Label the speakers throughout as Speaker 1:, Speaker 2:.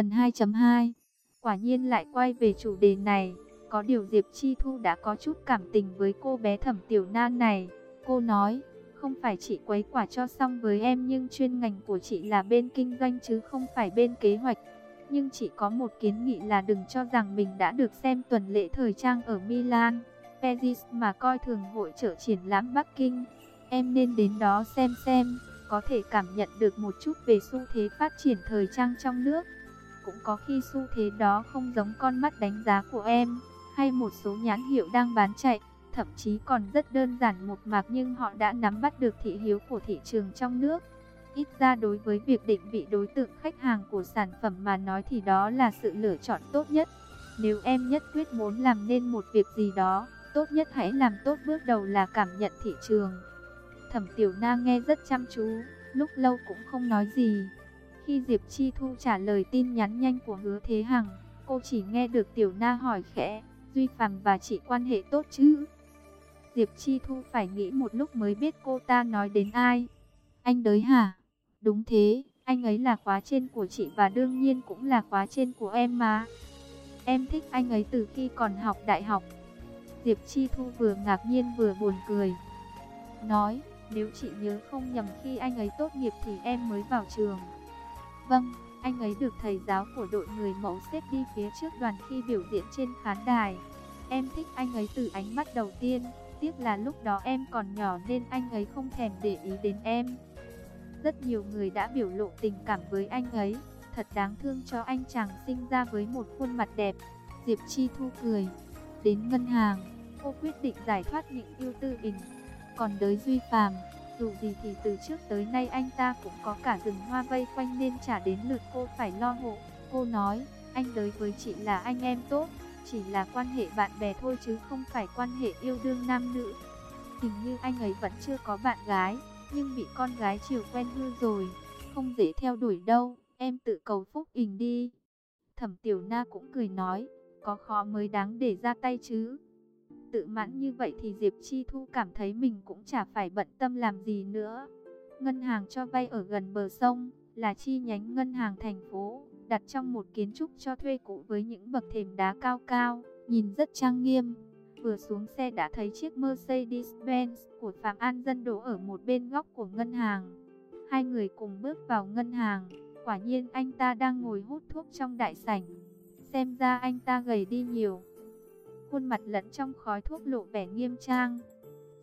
Speaker 1: Phần 2.2 Quả nhiên lại quay về chủ đề này. Có điều Diệp Chi Thu đã có chút cảm tình với cô bé thẩm tiểu nan này. Cô nói, không phải chị quấy quả cho xong với em nhưng chuyên ngành của chị là bên kinh doanh chứ không phải bên kế hoạch. Nhưng chị có một kiến nghị là đừng cho rằng mình đã được xem tuần lễ thời trang ở Milan, Paris mà coi thường hội trợ triển lãm Bắc Kinh. Em nên đến đó xem xem, có thể cảm nhận được một chút về xu thế phát triển thời trang trong nước. Cũng có khi xu thế đó không giống con mắt đánh giá của em, hay một số nhãn hiệu đang bán chạy, thậm chí còn rất đơn giản một mạc nhưng họ đã nắm bắt được thị hiếu của thị trường trong nước. Ít ra đối với việc định vị đối tượng khách hàng của sản phẩm mà nói thì đó là sự lựa chọn tốt nhất. Nếu em nhất quyết muốn làm nên một việc gì đó, tốt nhất hãy làm tốt bước đầu là cảm nhận thị trường. Thẩm Tiểu Na nghe rất chăm chú, lúc lâu cũng không nói gì. Khi Diệp Chi Thu trả lời tin nhắn nhanh của Hứa Thế Hằng, cô chỉ nghe được Tiểu Na hỏi khẽ, Duy Phạm và chị quan hệ tốt chứ? Diệp Chi Thu phải nghĩ một lúc mới biết cô ta nói đến ai. Anh đới hả? Đúng thế, anh ấy là khóa trên của chị và đương nhiên cũng là khóa trên của em mà. Em thích anh ấy từ khi còn học đại học. Diệp Chi Thu vừa ngạc nhiên vừa buồn cười. Nói, nếu chị nhớ không nhầm khi anh ấy tốt nghiệp thì em mới vào trường. Vâng, anh ấy được thầy giáo của đội người mẫu xếp đi phía trước đoàn khi biểu diễn trên khán đài. Em thích anh ấy từ ánh mắt đầu tiên, tiếc là lúc đó em còn nhỏ nên anh ấy không thèm để ý đến em. Rất nhiều người đã biểu lộ tình cảm với anh ấy, thật đáng thương cho anh chàng sinh ra với một khuôn mặt đẹp. Diệp Chi Thu cười, đến ngân hàng, cô quyết định giải thoát những ưu tư bình. Còn đới Duy Phàm, dù gì thì từ trước tới nay anh ta cũng có cả rừng hoa vây quanh nên trả đến lượt cô phải lo hộ. Cô nói, anh tới với chị là anh em tốt, chỉ là quan hệ bạn bè thôi chứ không phải quan hệ yêu đương nam nữ. Hình như anh ấy vẫn chưa có bạn gái, nhưng bị con gái chiều quen hư rồi, không dễ theo đuổi đâu, em tự cầu phúc ình đi. Thẩm Tiểu Na cũng cười nói, có khó mới đáng để ra tay chứ. Tự mãn như vậy thì Diệp Chi Thu cảm thấy mình cũng chả phải bận tâm làm gì nữa. Ngân hàng cho vay ở gần bờ sông, là chi nhánh ngân hàng thành phố, đặt trong một kiến trúc cho thuê cũ với những bậc thềm đá cao cao, nhìn rất trang nghiêm. Vừa xuống xe đã thấy chiếc Mercedes-Benz của Phạm An Dân đổ ở một bên góc của ngân hàng. Hai người cùng bước vào ngân hàng, quả nhiên anh ta đang ngồi hút thuốc trong đại sảnh. Xem ra anh ta gầy đi nhiều. Khuôn mặt lẫn trong khói thuốc lộ vẻ nghiêm trang.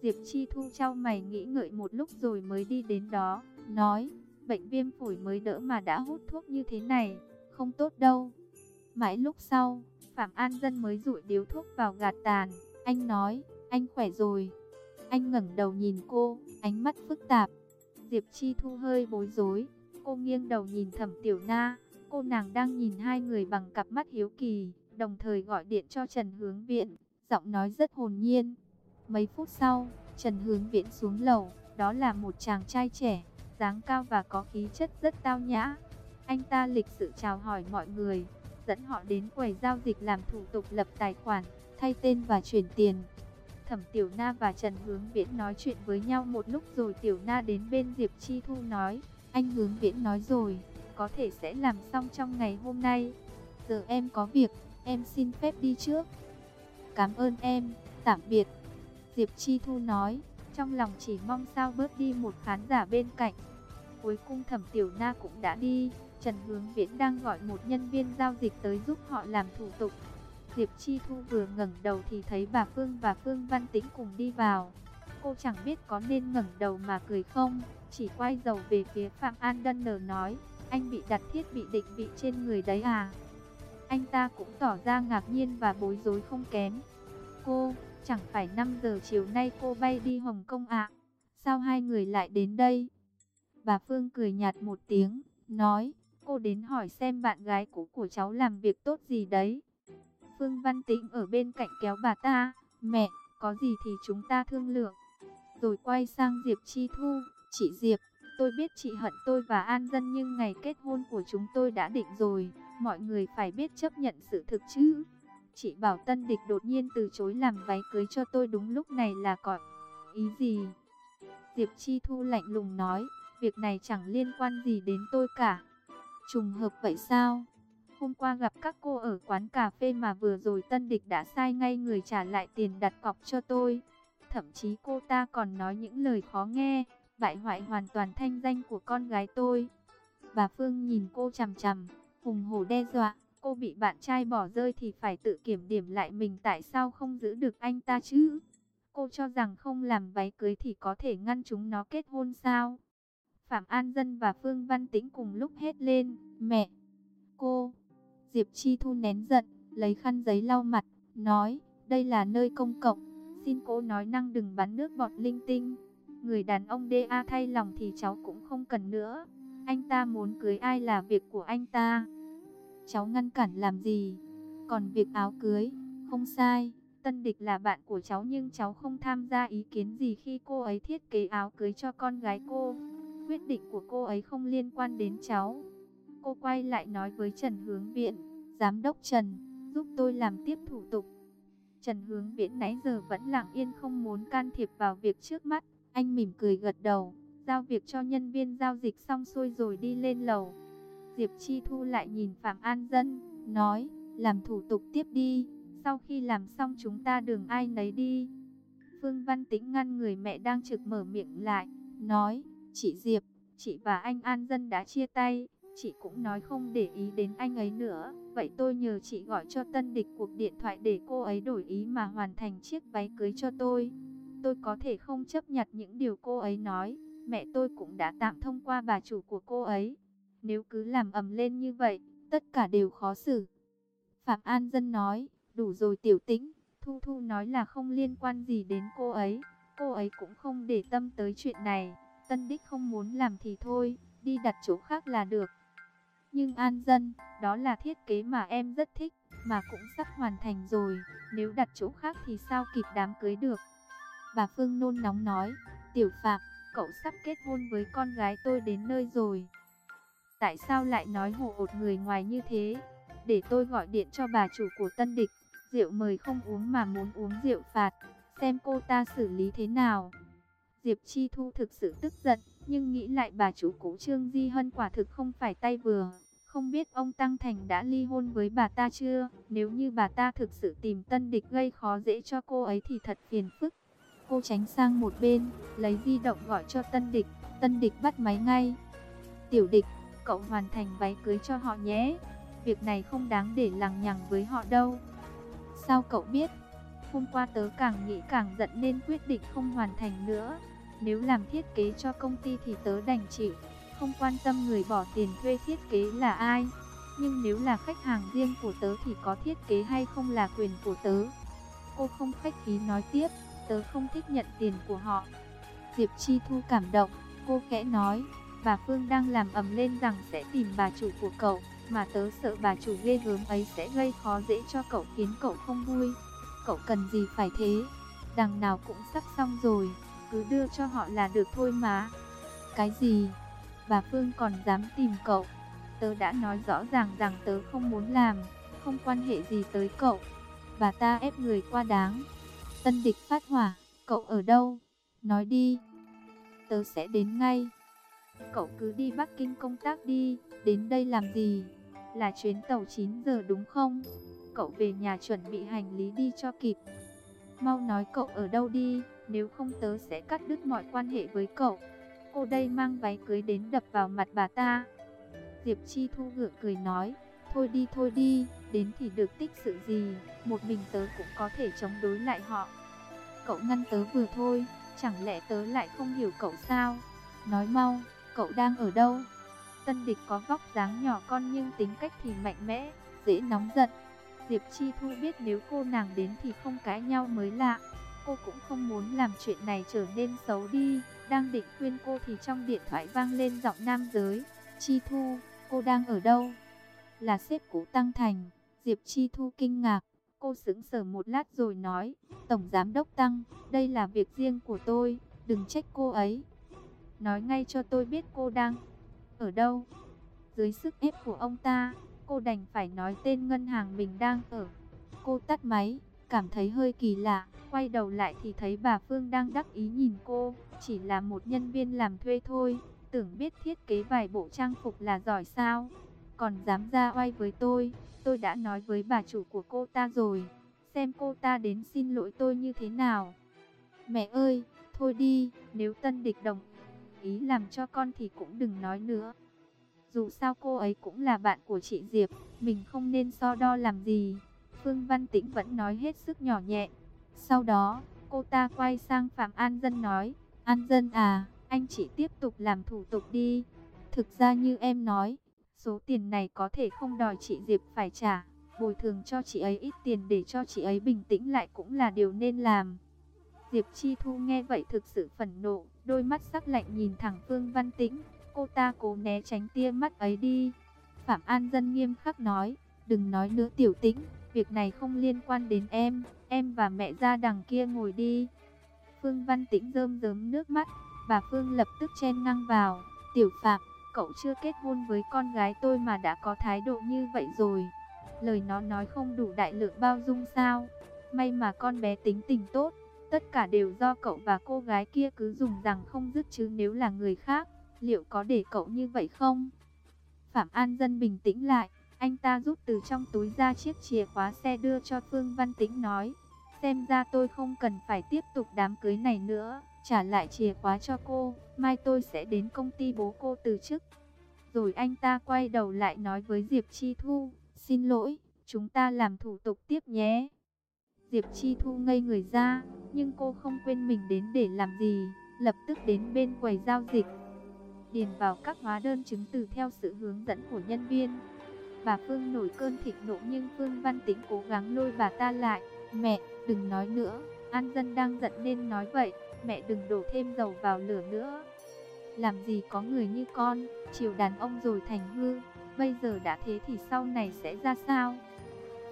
Speaker 1: Diệp Chi Thu trao mày nghĩ ngợi một lúc rồi mới đi đến đó, nói, bệnh viêm phổi mới đỡ mà đã hút thuốc như thế này, không tốt đâu. Mãi lúc sau, Phạm An Dân mới rụi điếu thuốc vào gạt tàn, anh nói, anh khỏe rồi. Anh ngẩng đầu nhìn cô, ánh mắt phức tạp. Diệp Chi Thu hơi bối rối, cô nghiêng đầu nhìn Thẩm Tiểu Na, cô nàng đang nhìn hai người bằng cặp mắt hiếu kỳ, đồng thời gọi điện cho Trần Hướng Viễn, giọng nói rất hồn nhiên. Mấy phút sau, Trần Hướng Viễn xuống lầu, đó là một chàng trai trẻ, dáng cao và có khí chất rất tao nhã. Anh ta lịch sự chào hỏi mọi người, dẫn họ đến quầy giao dịch làm thủ tục lập tài khoản, thay tên và chuyển tiền. Thẩm Tiểu Na và Trần Hướng Viễn nói chuyện với nhau một lúc rồi Tiểu Na đến bên Diệp Chi Thu nói, anh Hướng Viễn nói rồi, có thể sẽ làm xong trong ngày hôm nay. Giờ em có việc, em xin phép đi trước. Cảm ơn em, tạm biệt. Diệp Chi Thu nói, trong lòng chỉ mong sao bớt đi một khán giả bên cạnh. Cuối cùng Thẩm Tiểu Na cũng đã đi, Trần Hướng Viễn đang gọi một nhân viên giao dịch tới giúp họ làm thủ tục. Diệp Chi Thu vừa ngẩng đầu thì thấy bà Phương và Phương Văn Tĩnh cùng đi vào. Cô chẳng biết có nên ngẩng đầu mà cười không, chỉ quay đầu về phía Phạm An Đân nở nói, anh bị đặt thiết bị định vị trên người đấy à? Anh ta cũng tỏ ra ngạc nhiên và bối rối không kém. Cô, chẳng phải 5 giờ chiều nay cô bay đi Hồng Kông ạ? Sao hai người lại đến đây? Bà Phương cười nhạt một tiếng, nói, cô đến hỏi xem bạn gái cũ của cháu làm việc tốt gì đấy. Phương Văn Tĩnh ở bên cạnh kéo bà ta, mẹ, có gì thì chúng ta thương lượng. Rồi quay sang Diệp Chi Thu, chị Diệp, tôi biết chị hận tôi và An Dân nhưng ngày kết hôn của chúng tôi đã định rồi, mọi người phải biết chấp nhận sự thực chứ. Chị bảo tân địch đột nhiên từ chối làm váy cưới cho tôi đúng lúc này là có ý gì? Diệp Chi Thu lạnh lùng nói, việc này chẳng liên quan gì đến tôi cả. Trùng hợp vậy sao? Hôm qua gặp các cô ở quán cà phê mà vừa rồi tân địch đã sai ngay người trả lại tiền đặt cọc cho tôi. Thậm chí cô ta còn nói những lời khó nghe, bại hoại hoàn toàn thanh danh của con gái tôi. Bà Phương nhìn cô chằm chằm, hùng hổ đe dọa, cô bị bạn trai bỏ rơi thì phải tự kiểm điểm lại mình tại sao không giữ được anh ta chứ. Cô cho rằng không làm váy cưới thì có thể ngăn chúng nó kết hôn sao? Phạm An Dân và Phương Văn Tĩnh cùng lúc hét lên, mẹ, cô. Diệp Chi Thu nén giận, lấy khăn giấy lau mặt, nói, đây là nơi công cộng, xin cô nói năng đừng bắn nước bọt linh tinh. Người đàn ông DA thay lòng thì cháu cũng không cần nữa. Anh ta muốn cưới ai là việc của anh ta. Cháu ngăn cản làm gì? Còn việc áo cưới, không sai. Tân địch là bạn của cháu nhưng cháu không tham gia ý kiến gì khi cô ấy thiết kế áo cưới cho con gái cô. Quyết định của cô ấy không liên quan đến cháu. Cô quay lại nói với Trần Hướng Viện, Giám đốc Trần, giúp tôi làm tiếp thủ tục. Trần Hướng Viễn nãy giờ vẫn lặng yên không muốn can thiệp vào việc trước mắt. Anh mỉm cười gật đầu, giao việc cho nhân viên giao dịch xong xuôi rồi đi lên lầu. Diệp Chi Thu lại nhìn Phạm An Dân, nói, làm thủ tục tiếp đi, sau khi làm xong chúng ta đường ai nấy đi. Phương Văn Tĩnh ngăn người mẹ đang trực mở miệng lại, nói, chị Diệp, chị và anh An Dân đã chia tay, chị cũng nói không để ý đến anh ấy nữa. Vậy tôi nhờ chị gọi cho tân địch cuộc điện thoại để cô ấy đổi ý mà hoàn thành chiếc váy cưới cho tôi. Tôi có thể không chấp nhận những điều cô ấy nói, mẹ tôi cũng đã tạm thông qua bà chủ của cô ấy. Nếu cứ làm ầm lên như vậy, tất cả đều khó xử. Phạm An Dân nói, đủ rồi tiểu tĩnh, Thu Thu nói là không liên quan gì đến cô ấy. Cô ấy cũng không để tâm tới chuyện này. Tân Đích không muốn làm thì thôi, đi đặt chỗ khác là được. Nhưng An Dân, đó là thiết kế mà em rất thích, mà cũng sắp hoàn thành rồi. Nếu đặt chỗ khác thì sao kịp đám cưới được? Bà Phương nôn nóng nói, Tiểu Phạm, cậu sắp kết hôn với con gái tôi đến nơi rồi. Tại sao lại nói hù ột người ngoài như thế? Để tôi gọi điện cho bà chủ của tân địch, rượu mời không uống mà muốn uống rượu phạt, xem cô ta xử lý thế nào. Diệp Chi Thu thực sự tức giận, nhưng nghĩ lại bà chủ cũ Trương Di Hân quả thực không phải tay vừa. Không biết ông Tăng Thành đã ly hôn với bà ta chưa? Nếu như bà ta thực sự tìm tân địch gây khó dễ cho cô ấy thì thật phiền phức. Cô tránh sang một bên, lấy di động gọi cho tân địch. Tân địch bắt máy ngay. Tiểu địch, cậu hoàn thành váy cưới cho họ nhé. Việc này không đáng để lằng nhằng với họ đâu. Sao cậu biết? Hôm qua tớ càng nghĩ càng giận nên quyết định không hoàn thành nữa. Nếu làm thiết kế cho công ty thì tớ đành chịu, không quan tâm người bỏ tiền thuê thiết kế là ai. Nhưng nếu là khách hàng riêng của tớ thì có thiết kế hay không là quyền của tớ. Cô không khách khí nói tiếp, tớ không thích nhận tiền của họ. Diệp Chi Thu cảm động, cô khẽ nói, bà Phương đang làm ầm lên rằng sẽ tìm bà chủ của cậu, mà tớ sợ bà chủ ghê gớm ấy sẽ gây khó dễ cho cậu khiến cậu không vui. Cậu cần gì phải thế, đằng nào cũng sắp xong rồi cứ đưa cho họ là được thôi mà. Cái gì? Bà Phương còn dám tìm cậu? Tớ đã nói rõ ràng rằng tớ không muốn làm, không quan hệ gì tới cậu. Bà ta ép người qua đáng. Tân địch phát hỏa, cậu ở đâu? Nói đi. Tớ sẽ đến ngay. Cậu cứ đi Bắc Kinh công tác đi, đến đây làm gì? Là chuyến tàu 9 giờ đúng không? Cậu về nhà chuẩn bị hành lý đi cho kịp. Mau nói cậu ở đâu đi, nếu không tớ sẽ cắt đứt mọi quan hệ với cậu. Cô đây mang váy cưới đến đập vào mặt bà ta. Diệp Chi Thu gượng cười nói, thôi đi thôi đi, đến thì được tích sự gì, một mình tớ cũng có thể chống đối lại họ. Cậu ngăn tớ vừa thôi, chẳng lẽ tớ lại không hiểu cậu sao? Nói mau, cậu đang ở đâu? Tân địch có vóc dáng nhỏ con nhưng tính cách thì mạnh mẽ, dễ nóng giận. Diệp Chi Thu biết nếu cô nàng đến thì không cãi nhau mới lạ. Cô cũng không muốn làm chuyện này trở nên xấu đi. Đang định khuyên cô thì trong điện thoại vang lên giọng nam giới. Chi Thu, cô đang ở đâu? Là sếp cũ Tăng Thành. Diệp Chi Thu kinh ngạc. Cô sững sờ một lát rồi nói. Tổng Giám Đốc Tăng, đây là việc riêng của tôi. Đừng trách cô ấy. Nói ngay cho tôi biết cô đang ở đâu. Dưới sức ép của ông ta, cô đành phải nói tên ngân hàng mình đang ở. Cô tắt máy, cảm thấy hơi kỳ lạ, quay đầu lại thì thấy bà Phương đang đắc ý nhìn cô, chỉ là một nhân viên làm thuê thôi, tưởng biết thiết kế vài bộ trang phục là giỏi sao. còn dám ra oai với tôi. Tôi đã nói với bà chủ của cô ta rồi, xem cô ta đến xin lỗi tôi như thế nào. Mẹ ơi, thôi đi, nếu tân địch đồng ý làm cho con thì cũng đừng nói nữa. Dù sao cô ấy cũng là bạn của chị Diệp, mình không nên so đo làm gì. Phương Văn Tĩnh vẫn nói hết sức nhỏ nhẹ. Sau đó, cô ta quay sang Phạm An Dân nói, An Dân à, anh chị tiếp tục làm thủ tục đi. Thực ra như em nói, số tiền này có thể không đòi chị Diệp phải trả. Bồi thường cho chị ấy ít tiền để cho chị ấy bình tĩnh lại cũng là điều nên làm. Diệp Chi Thu nghe vậy thực sự phẫn nộ, đôi mắt sắc lạnh nhìn thẳng Phương Văn Tĩnh. Cô ta cố né tránh tia mắt ấy đi. Phạm An Dân nghiêm khắc nói, đừng nói nữa tiểu tĩnh, việc này không liên quan đến em, em và mẹ ra đằng kia ngồi đi. Phương Văn Tĩnh rơm rớm nước mắt, bà Phương lập tức chen ngang vào, tiểu Phạm, cậu chưa kết hôn với con gái tôi mà đã có thái độ như vậy rồi. Lời nó nói không đủ đại lượng bao dung sao, may mà con bé tính tình tốt, tất cả đều do cậu và cô gái kia cứ dùng rằng không dứt chứ nếu là người khác, liệu có để cậu như vậy không? Phạm An Dân bình tĩnh lại, anh ta rút từ trong túi ra chiếc chìa khóa xe đưa cho Phương Văn Tĩnh nói, xem ra tôi không cần phải tiếp tục đám cưới này nữa, trả lại chìa khóa cho cô, mai tôi sẽ đến công ty bố cô từ chức. Rồi anh ta quay đầu lại nói với Diệp Chi Thu, xin lỗi, chúng ta làm thủ tục tiếp nhé. Diệp Chi Thu ngây người ra, nhưng cô không quên mình đến để làm gì, lập tức đến bên quầy giao dịch. Điền vào các hóa đơn chứng từ theo sự hướng dẫn của nhân viên. Bà Phương nổi cơn thịnh nộ nhưng Phương Văn Tĩnh cố gắng lôi bà ta lại. Mẹ, đừng nói nữa, An Dân đang giận nên nói vậy, mẹ đừng đổ thêm dầu vào lửa nữa. Làm gì có người như con, chiều đàn ông rồi thành hư, bây giờ đã thế thì sau này sẽ ra sao?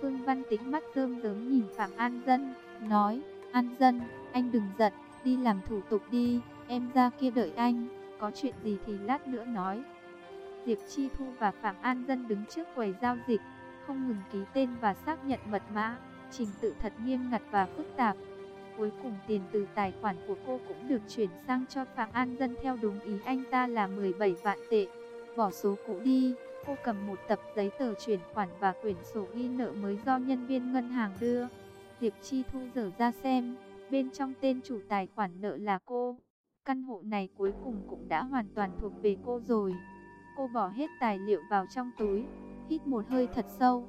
Speaker 1: Phương Văn Tĩnh mắt rơm rớm nhìn Phạm An Dân, nói, An Dân, anh đừng giận, đi làm thủ tục đi, em ra kia đợi anh, có chuyện gì thì lát nữa nói. Diệp Chi Thu và Phạm An Dân đứng trước quầy giao dịch, không ngừng ký tên và xác nhận mật mã, trình tự thật nghiêm ngặt và phức tạp. Cuối cùng tiền từ tài khoản của cô cũng được chuyển sang cho Phạm An Dân theo đúng ý anh ta là 17 vạn tệ. Bỏ số cũ đi, cô cầm một tập giấy tờ chuyển khoản và quyển sổ ghi nợ mới do nhân viên ngân hàng đưa. Diệp Chi Thu dở ra xem, bên trong tên chủ tài khoản nợ là cô. Căn hộ này cuối cùng cũng đã hoàn toàn thuộc về cô rồi. Cô bỏ hết tài liệu vào trong túi, hít một hơi thật sâu.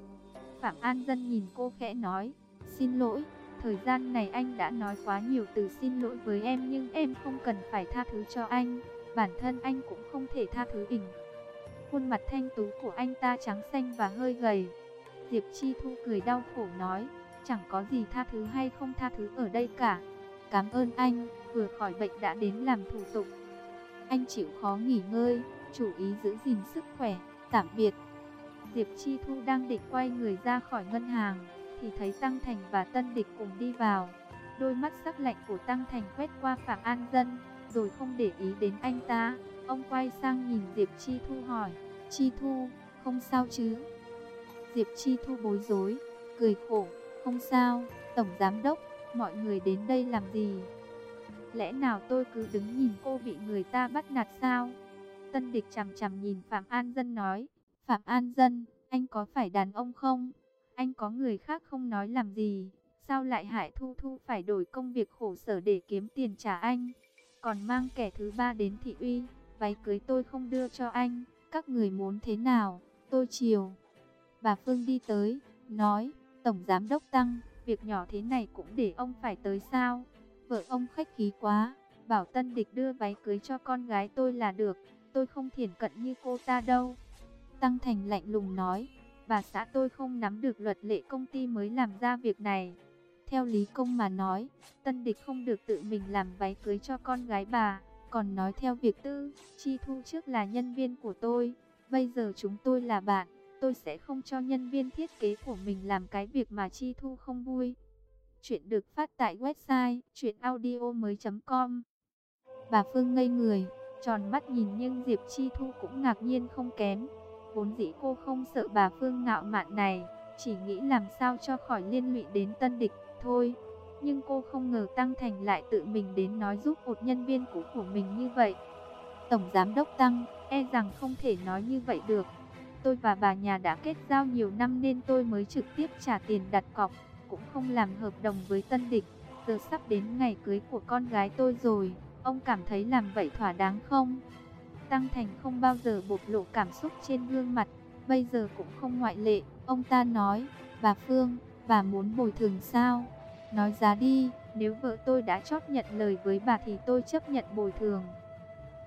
Speaker 1: Phạm An Dân nhìn cô khẽ nói, xin lỗi, thời gian này anh đã nói quá nhiều từ xin lỗi với em nhưng em không cần phải tha thứ cho anh. Bản thân anh cũng không thể tha thứ ỉnh. Khuôn mặt thanh tú của anh ta trắng xanh và hơi gầy. Diệp Chi Thu cười đau khổ nói, chẳng có gì tha thứ hay không tha thứ ở đây cả. Cảm ơn anh, vừa khỏi bệnh đã đến làm thủ tục. Anh chịu khó nghỉ ngơi, chú ý giữ gìn sức khỏe, tạm biệt. Diệp Chi Thu đang định quay người ra khỏi ngân hàng, thì thấy Tăng Thành và Tân Địch cùng đi vào. Đôi mắt sắc lạnh của Tăng Thành quét qua Phạm An Dân, rồi không để ý đến anh ta. Ông quay sang nhìn Diệp Chi Thu hỏi, Chi Thu, không sao chứ? Diệp Chi Thu bối rối, cười khổ, không sao, Tổng Giám Đốc, mọi người đến đây làm gì? Lẽ nào tôi cứ đứng nhìn cô bị người ta bắt nạt sao? Tân địch chằm chằm nhìn Phạm An Dân nói, Phạm An Dân, anh có phải đàn ông không? Anh có người khác không nói làm gì, sao lại hại Thu Thu phải đổi công việc khổ sở để kiếm tiền trả anh? Còn mang kẻ thứ ba đến thị uy, váy cưới tôi không đưa cho anh, các người muốn thế nào, tôi chiều. Bà Phương đi tới, nói, Tổng Giám Đốc Tăng, việc nhỏ thế này cũng để ông phải tới sao? Vợ ông khách khí quá, bảo Tân Địch đưa váy cưới cho con gái tôi là được, tôi không thiển cận như cô ta đâu. Tăng Thành lạnh lùng nói, bà xã tôi không nắm được luật lệ công ty mới làm ra việc này. Theo lý công mà nói, Tân Địch không được tự mình làm váy cưới cho con gái bà, còn nói theo việc tư, Chi Thu trước là nhân viên của tôi, bây giờ chúng tôi là bạn, tôi sẽ không cho nhân viên thiết kế của mình làm cái việc mà Chi Thu không vui. Chuyện được phát tại website chuyenaudio.com Bà Phương ngây người, tròn mắt nhìn nhưng Diệp Chi Thu cũng ngạc nhiên không kém. Vốn dĩ cô không sợ bà Phương ngạo mạn này, chỉ nghĩ làm sao cho khỏi liên lụy đến tân địch thôi. Nhưng cô không ngờ Tăng Thành lại tự mình đến nói giúp một nhân viên cũ của mình như vậy. Tổng Giám Đốc Tăng, e rằng không thể nói như vậy được. tôi và bà nhà đã kết giao nhiều năm nên tôi mới trực tiếp trả tiền đặt cọc, cũng không làm hợp đồng với tân địch. Giờ sắp đến ngày cưới của con gái tôi rồi, ông cảm thấy làm vậy thỏa đáng không? Tăng Thành không bao giờ bộc lộ cảm xúc trên gương mặt, bây giờ cũng không ngoại lệ. Ông ta nói, bà Phương, bà muốn bồi thường sao? Nói giá đi, nếu vợ tôi đã chót nhận lời với bà thì tôi chấp nhận bồi thường.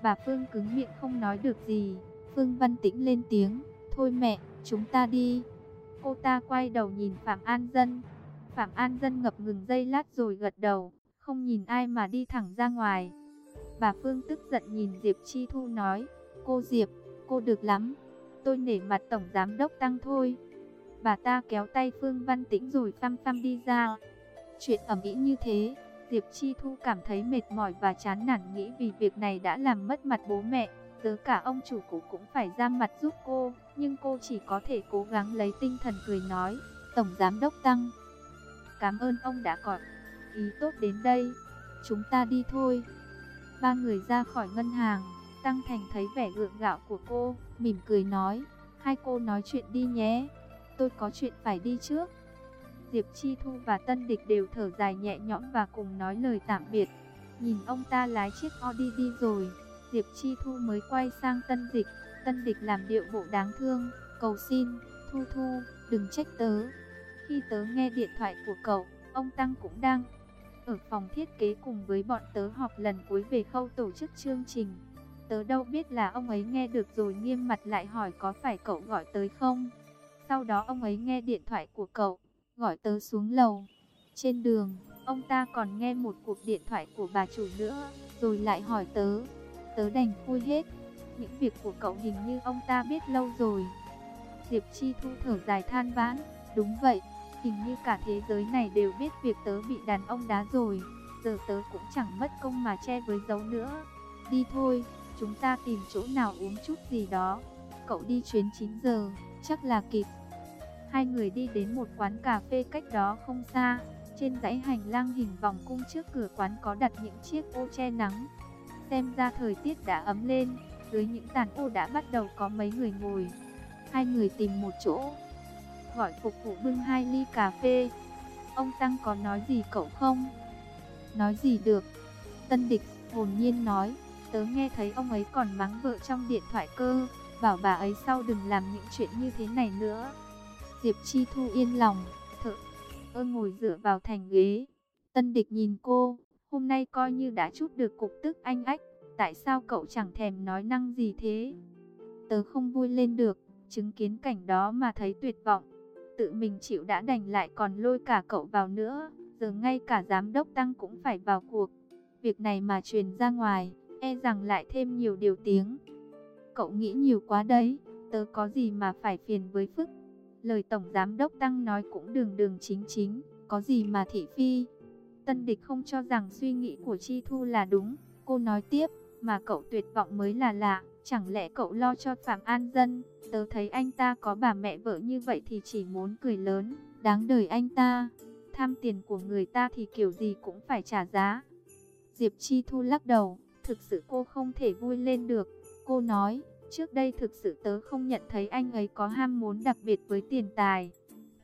Speaker 1: Bà Phương cứng miệng không nói được gì. Phương Văn Tĩnh lên tiếng, thôi mẹ, chúng ta đi. Cô ta quay đầu nhìn Phạm An Dân. Phạm An Dân ngập ngừng dây lát rồi gật đầu, không nhìn ai mà đi thẳng ra ngoài. Bà Phương tức giận nhìn Diệp Chi Thu nói, cô Diệp, cô được lắm, tôi nể mặt Tổng Giám Đốc Tăng thôi. Bà ta kéo tay Phương Văn Tĩnh rồi phăm phăm đi ra. Chuyện ẩm ý như thế, Diệp Chi Thu cảm thấy mệt mỏi và chán nản nghĩ vì việc này đã làm mất mặt bố mẹ. Tớ cả ông chủ cũ cũng phải ra mặt giúp cô, nhưng cô chỉ có thể cố gắng lấy tinh thần cười nói. Tổng Giám Đốc Tăng, cảm ơn ông đã gọi ý tốt đến đây, chúng ta đi thôi. Ba người ra khỏi ngân hàng, Tăng Thành thấy vẻ gượng gạo của cô, mỉm cười nói, hai cô nói chuyện đi nhé, tôi có chuyện phải đi trước. Diệp Chi Thu và Tân Địch đều thở dài nhẹ nhõm và cùng nói lời tạm biệt. Nhìn ông ta lái chiếc Audi đi rồi, Diệp Chi Thu mới quay sang Tân Địch. Tân Địch làm điệu bộ đáng thương, cầu xin, Thu Thu, đừng trách tớ. Khi tớ nghe điện thoại của cậu, ông Tăng cũng đang ở phòng thiết kế cùng với bọn tớ họp lần cuối về khâu tổ chức chương trình. Tớ đâu biết là ông ấy nghe được rồi nghiêm mặt lại hỏi có phải cậu gọi tới không. Sau đó ông ấy nghe điện thoại của cậu, gọi tớ xuống lầu. Trên đường, ông ta còn nghe một cuộc điện thoại của bà chủ nữa, rồi lại hỏi tớ. Tớ đành khui hết, những việc của cậu hình như ông ta biết lâu rồi. Diệp Chi Thu thở dài than vãn, đúng vậy, hình như cả thế giới này đều biết việc tớ bị đàn ông đá rồi. Giờ tớ cũng chẳng mất công mà che với dấu nữa. Đi thôi, chúng ta tìm chỗ nào uống chút gì đó. Cậu đi chuyến 9 giờ, chắc là kịp. Hai người đi đến một quán cà phê cách đó không xa. Trên dãy hành lang hình vòng cung trước cửa quán có đặt những chiếc ô che nắng. Xem ra thời tiết đã ấm lên, dưới những tàn ô đã bắt đầu có mấy người ngồi. Hai người tìm một chỗ, gọi phục vụ bưng hai ly cà phê. Ông Tăng có nói gì cậu không? Nói gì được? Tân địch hồn nhiên nói, tớ nghe thấy ông ấy còn mắng vợ trong điện thoại cơ, bảo bà ấy sau đừng làm những chuyện như thế này nữa. Diệp Chi Thu yên lòng, thở ơ ngồi dựa vào thành ghế. Tân địch nhìn cô, hôm nay coi như đã chút được cục tức anh ách, tại sao cậu chẳng thèm nói năng gì thế? Tớ không vui lên được, chứng kiến cảnh đó mà thấy tuyệt vọng. Tự mình chịu đã đành lại còn lôi cả cậu vào nữa, giờ ngay cả giám đốc tăng cũng phải vào cuộc. Việc này mà truyền ra ngoài, e rằng lại thêm nhiều điều tiếng. Cậu nghĩ nhiều quá đấy, tớ có gì mà phải phiền với Phức. Lời Tổng Giám Đốc Tăng nói cũng đường đường chính chính, có gì mà thị phi. Tân địch không cho rằng suy nghĩ của Chi Thu là đúng, cô nói tiếp, mà cậu tuyệt vọng mới là lạ, chẳng lẽ cậu lo cho Phạm An Dân, tớ thấy anh ta có bà mẹ vợ như vậy thì chỉ muốn cười lớn, đáng đời anh ta, tham tiền của người ta thì kiểu gì cũng phải trả giá. Diệp Chi Thu lắc đầu, thực sự cô không thể vui lên được, cô nói, Trước đây thực sự tớ không nhận thấy anh ấy có ham muốn đặc biệt với tiền tài.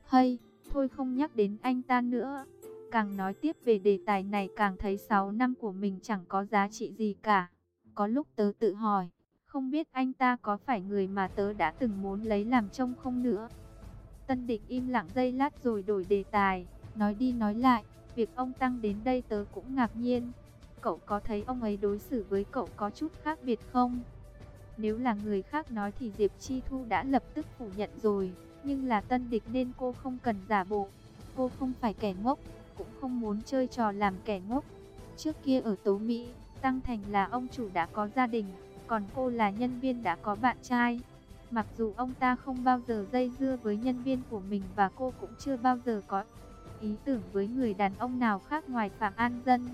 Speaker 1: Hay, thôi không nhắc đến anh ta nữa. Càng nói tiếp về đề tài này càng thấy 6 năm của mình chẳng có giá trị gì cả. Có lúc tớ tự hỏi, không biết anh ta có phải người mà tớ đã từng muốn lấy làm trông không nữa. Tân định im lặng giây lát rồi đổi đề tài, nói đi nói lại, việc ông Tăng đến đây tớ cũng ngạc nhiên. Cậu có thấy ông ấy đối xử với cậu có chút khác biệt không? Nếu là người khác nói thì Diệp Chi Thu đã lập tức phủ nhận rồi, nhưng là tân địch nên cô không cần giả bộ. Cô không phải kẻ ngốc, cũng không muốn chơi trò làm kẻ ngốc. Trước kia ở Tố Mỹ, Tăng Thành là ông chủ đã có gia đình, còn cô là nhân viên đã có bạn trai. Mặc dù ông ta không bao giờ dây dưa với nhân viên của mình và cô cũng chưa bao giờ có ý tưởng với người đàn ông nào khác ngoài Phạm An Dân.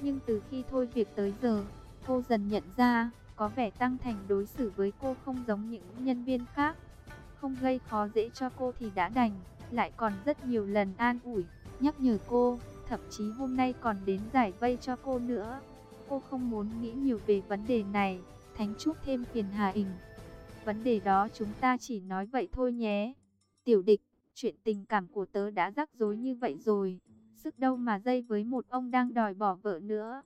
Speaker 1: Nhưng từ khi thôi việc tới giờ, cô dần nhận ra, có vẻ Tăng Thành đối xử với cô không giống những nhân viên khác. Không gây khó dễ cho cô thì đã đành, lại còn rất nhiều lần an ủi, nhắc nhở cô, thậm chí hôm nay còn đến giải vây cho cô nữa. Cô không muốn nghĩ nhiều về vấn đề này, Thánh Trúc thêm phiền Hà hình. Vấn đề đó chúng ta chỉ nói vậy thôi nhé. Tiểu địch, chuyện tình cảm của tớ đã rắc rối như vậy rồi. Sức đâu mà dây với một ông đang đòi bỏ vợ nữa.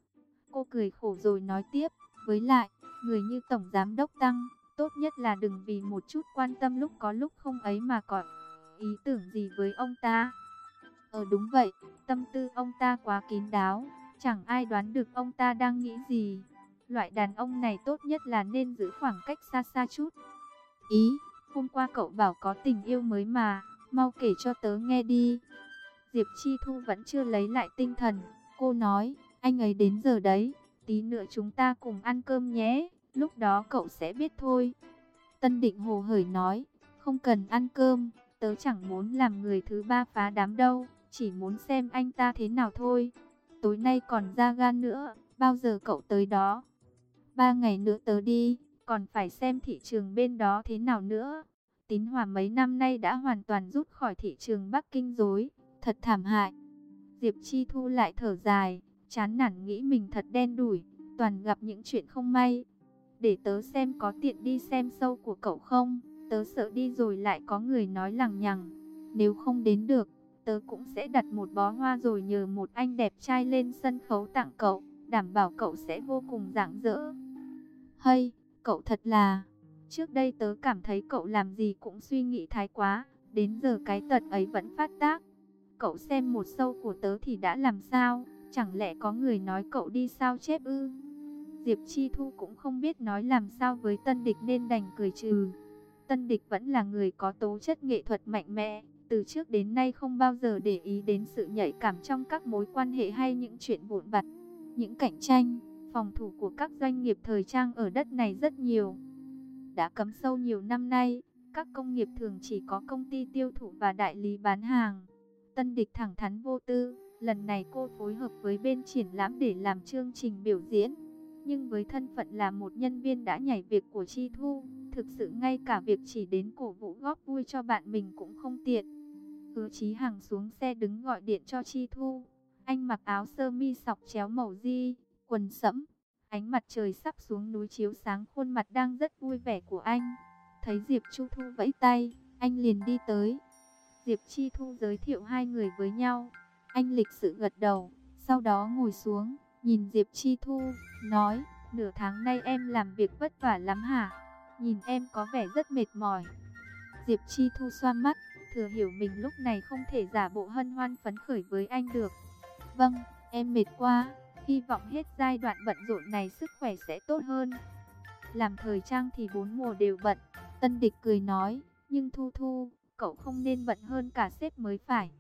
Speaker 1: Cô cười khổ rồi nói tiếp. Với lại, người như Tổng Giám Đốc Tăng, tốt nhất là đừng vì một chút quan tâm lúc có lúc không ấy mà có ý tưởng gì với ông ta. Ờ đúng vậy, tâm tư ông ta quá kín đáo, chẳng ai đoán được ông ta đang nghĩ gì. Loại đàn ông này tốt nhất là nên giữ khoảng cách xa xa chút. Ý, hôm qua cậu bảo có tình yêu mới mà, mau kể cho tớ nghe đi. Diệp Chi Thu vẫn chưa lấy lại tinh thần, cô nói, anh ấy đến giờ đấy, tí nữa chúng ta cùng ăn cơm nhé, lúc đó cậu sẽ biết thôi. Tân Định Hồ hởi nói, không cần ăn cơm, tớ chẳng muốn làm người thứ ba phá đám đâu, chỉ muốn xem anh ta thế nào thôi. Tối nay còn ra gan nữa, bao giờ cậu tới đó? Ba ngày nữa tớ đi, còn phải xem thị trường bên đó thế nào nữa. Tín Hòa mấy năm nay đã hoàn toàn rút khỏi thị trường Bắc Kinh rồi, thật thảm hại. Diệp Chi Thu lại thở dài, chán nản nghĩ mình thật đen đủi, toàn gặp những chuyện không may. Để tớ xem có tiện đi xem sâu của cậu không, tớ sợ đi rồi lại có người nói lằng nhằng. Nếu không đến được, tớ cũng sẽ đặt một bó hoa rồi nhờ một anh đẹp trai lên sân khấu tặng cậu, đảm bảo cậu sẽ vô cùng rạng rỡ. Hay, cậu thật là... Trước đây tớ cảm thấy cậu làm gì cũng suy nghĩ thái quá, đến giờ cái tật ấy vẫn phát tác. Cậu xem một sâu của tớ thì đã làm sao, chẳng lẽ có người nói cậu đi sao chép ư? Diệp Chi Thu cũng không biết nói làm sao với tân địch nên đành cười trừ. Tân địch vẫn là người có tố chất nghệ thuật mạnh mẽ, từ trước đến nay không bao giờ để ý đến sự nhạy cảm trong các mối quan hệ hay những chuyện vụn vặt. Những cạnh tranh, phòng thủ của các doanh nghiệp thời trang ở đất này rất nhiều. Đã cấm sâu nhiều năm nay, các công nghiệp thường chỉ có công ty tiêu thụ và đại lý bán hàng. Tân địch thẳng thắn vô tư, lần này cô phối hợp với bên triển lãm để làm chương trình biểu diễn. Nhưng với thân phận là một nhân viên đã nhảy việc của Chi Thu, thực sự ngay cả việc chỉ đến cổ vũ góp vui cho bạn mình cũng không tiện. Hứa Chí Hằng xuống xe đứng gọi điện cho Chi Thu. Anh mặc áo sơ mi sọc chéo màu di, quần sẫm. Ánh mặt trời sắp xuống núi chiếu sáng khuôn mặt đang rất vui vẻ của anh. Thấy Diệp Chu Thu vẫy tay, anh liền đi tới. Diệp Chi Thu giới thiệu hai người với nhau. Anh lịch sự gật đầu, sau đó ngồi xuống, nhìn Diệp Chi Thu, nói, nửa tháng nay em làm việc vất vả lắm hả? Nhìn em có vẻ rất mệt mỏi. Diệp Chi Thu xoa mắt, thừa hiểu mình lúc này không thể giả bộ hân hoan phấn khởi với anh được. Vâng, em mệt quá, hy vọng hết giai đoạn bận rộn này sức khỏe sẽ tốt hơn. Làm thời trang thì bốn mùa đều bận, tân địch cười nói, nhưng Thu Thu, cậu không nên bận hơn cả sếp mới phải.